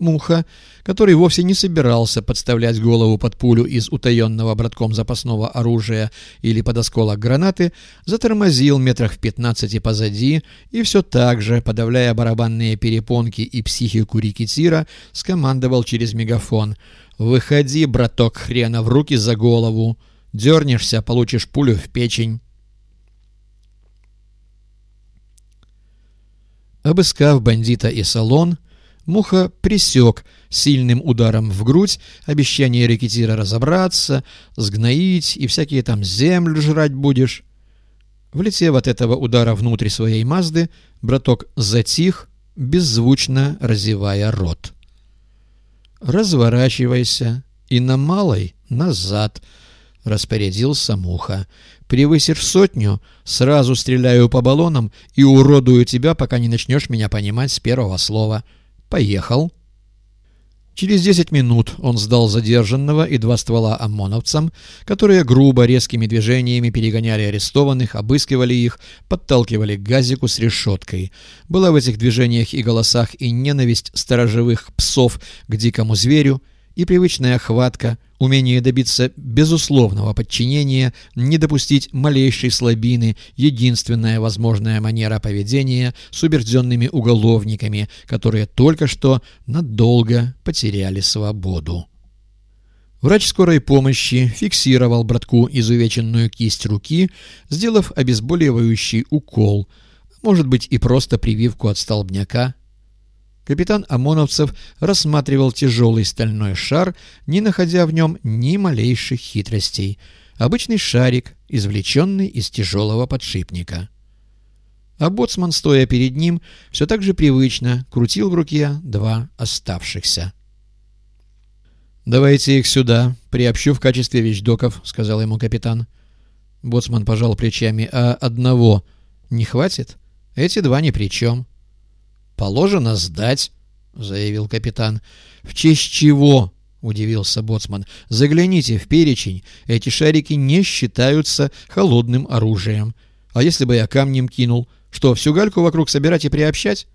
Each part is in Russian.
Муха, который вовсе не собирался подставлять голову под пулю из утаенного братком запасного оружия или под осколок гранаты, затормозил метрах в пятнадцати позади и все так же, подавляя барабанные перепонки и психику рекетира, скомандовал через мегафон «Выходи, браток хрена, в руки за голову! Дернешься, получишь пулю в печень!» Обыскав бандита и салон, Муха присек сильным ударом в грудь обещание рекетира разобраться, сгноить и всякие там землю жрать будешь. Влетев от этого удара внутрь своей Мазды, браток затих, беззвучно разевая рот. «Разворачивайся и на малой назад», — распорядился Муха. «Превысишь сотню, сразу стреляю по баллонам и уродую тебя, пока не начнешь меня понимать с первого слова». «Поехал». Через десять минут он сдал задержанного и два ствола ОМОНовцам, которые грубо, резкими движениями перегоняли арестованных, обыскивали их, подталкивали к газику с решеткой. Была в этих движениях и голосах и ненависть сторожевых псов к дикому зверю, и привычная хватка, умение добиться безусловного подчинения, не допустить малейшей слабины, единственная возможная манера поведения с убежденными уголовниками, которые только что надолго потеряли свободу. Врач скорой помощи фиксировал братку изувеченную кисть руки, сделав обезболивающий укол, может быть и просто прививку от столбняка, Капитан ОМОНовцев рассматривал тяжелый стальной шар, не находя в нем ни малейших хитростей. Обычный шарик, извлеченный из тяжелого подшипника. А боцман, стоя перед ним, все так же привычно крутил в руке два оставшихся. «Давайте их сюда, приобщу в качестве вещдоков», — сказал ему капитан. Боцман пожал плечами. «А одного не хватит? Эти два ни при чем». «Положено сдать», — заявил капитан. «В честь чего?» — удивился боцман. «Загляните в перечень. Эти шарики не считаются холодным оружием. А если бы я камнем кинул? Что, всю гальку вокруг собирать и приобщать?»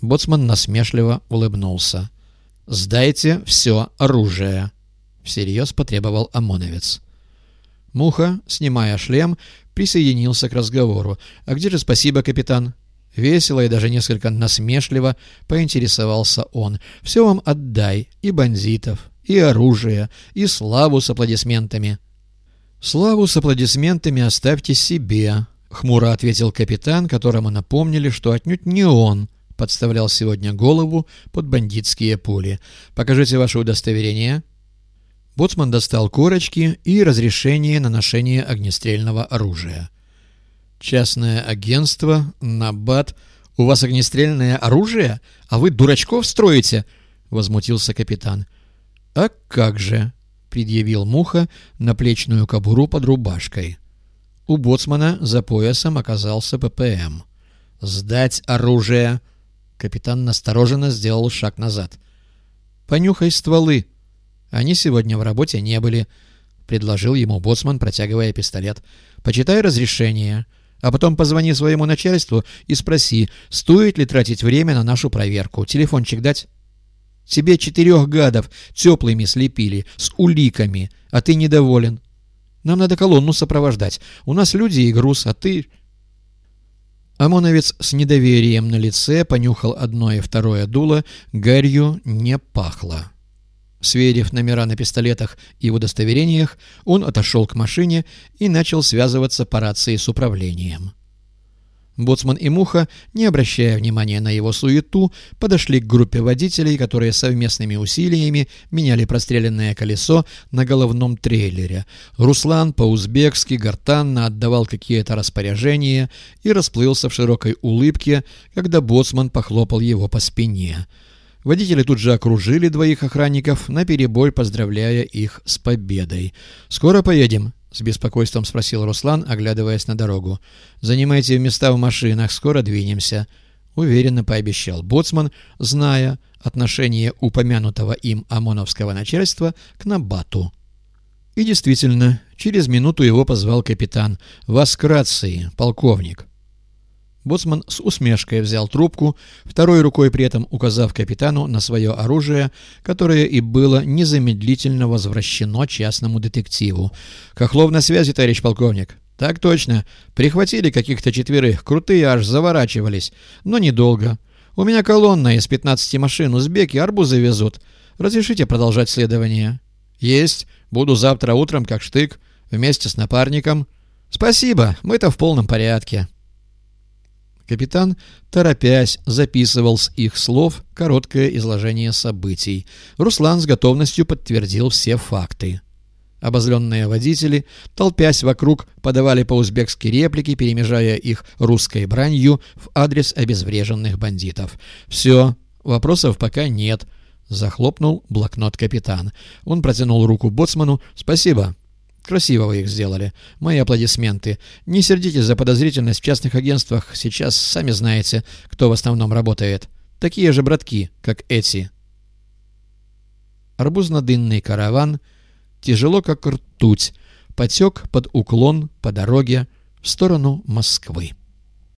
Боцман насмешливо улыбнулся. «Сдайте все оружие», — всерьез потребовал ОМОНовец. Муха, снимая шлем, присоединился к разговору. «А где же спасибо, капитан?» Весело и даже несколько насмешливо поинтересовался он. «Все вам отдай, и бандитов, и оружие, и славу с аплодисментами». «Славу с аплодисментами оставьте себе», — хмуро ответил капитан, которому напомнили, что отнюдь не он подставлял сегодня голову под бандитские пули. «Покажите ваше удостоверение». Боцман достал корочки и разрешение на ношение огнестрельного оружия. «Частное агентство, Набат. У вас огнестрельное оружие? А вы дурачков строите?» — возмутился капитан. «А как же?» — предъявил Муха наплечную кобуру под рубашкой. У боцмана за поясом оказался ППМ. «Сдать оружие!» Капитан настороженно сделал шаг назад. «Понюхай стволы. Они сегодня в работе не были», — предложил ему боцман, протягивая пистолет. «Почитай разрешение а потом позвони своему начальству и спроси, стоит ли тратить время на нашу проверку. Телефончик дать? Тебе четырех гадов теплыми слепили, с уликами, а ты недоволен. Нам надо колонну сопровождать. У нас люди и груз, а ты...» ОМОНовец с недоверием на лице понюхал одно и второе дуло, гарью не пахло. Сверив номера на пистолетах и удостоверениях, он отошел к машине и начал связываться по рации с управлением. Боцман и Муха, не обращая внимания на его суету, подошли к группе водителей, которые совместными усилиями меняли простреленное колесо на головном трейлере. Руслан по-узбекски гортанно отдавал какие-то распоряжения и расплылся в широкой улыбке, когда Боцман похлопал его по спине — Водители тут же окружили двоих охранников, наперебой поздравляя их с победой. «Скоро поедем?» — с беспокойством спросил Руслан, оглядываясь на дорогу. «Занимайте места в машинах, скоро двинемся», — уверенно пообещал Боцман, зная отношение упомянутого им ОМОНовского начальства к Набату. И действительно, через минуту его позвал капитан. «Вас полковник». Боцман с усмешкой взял трубку, второй рукой при этом указав капитану на свое оружие, которое и было незамедлительно возвращено частному детективу. «Хохлов на связи, товарищ полковник». «Так точно. Прихватили каких-то четверых, крутые аж заворачивались. Но недолго. У меня колонна из 15 машин, узбеки арбузы везут. Разрешите продолжать следование?» «Есть. Буду завтра утром, как штык, вместе с напарником». «Спасибо, мы-то в полном порядке». Капитан, торопясь, записывал с их слов короткое изложение событий. Руслан с готовностью подтвердил все факты. Обозленные водители, толпясь вокруг, подавали по-узбекски реплики, перемежая их русской бранью в адрес обезвреженных бандитов. «Все, вопросов пока нет», — захлопнул блокнот капитан. Он протянул руку боцману. «Спасибо, Красиво вы их сделали. Мои аплодисменты. Не сердитесь за подозрительность в частных агентствах. Сейчас сами знаете, кто в основном работает. Такие же братки, как эти. Арбузно-дынный караван, тяжело как ртуть, потек под уклон по дороге в сторону Москвы.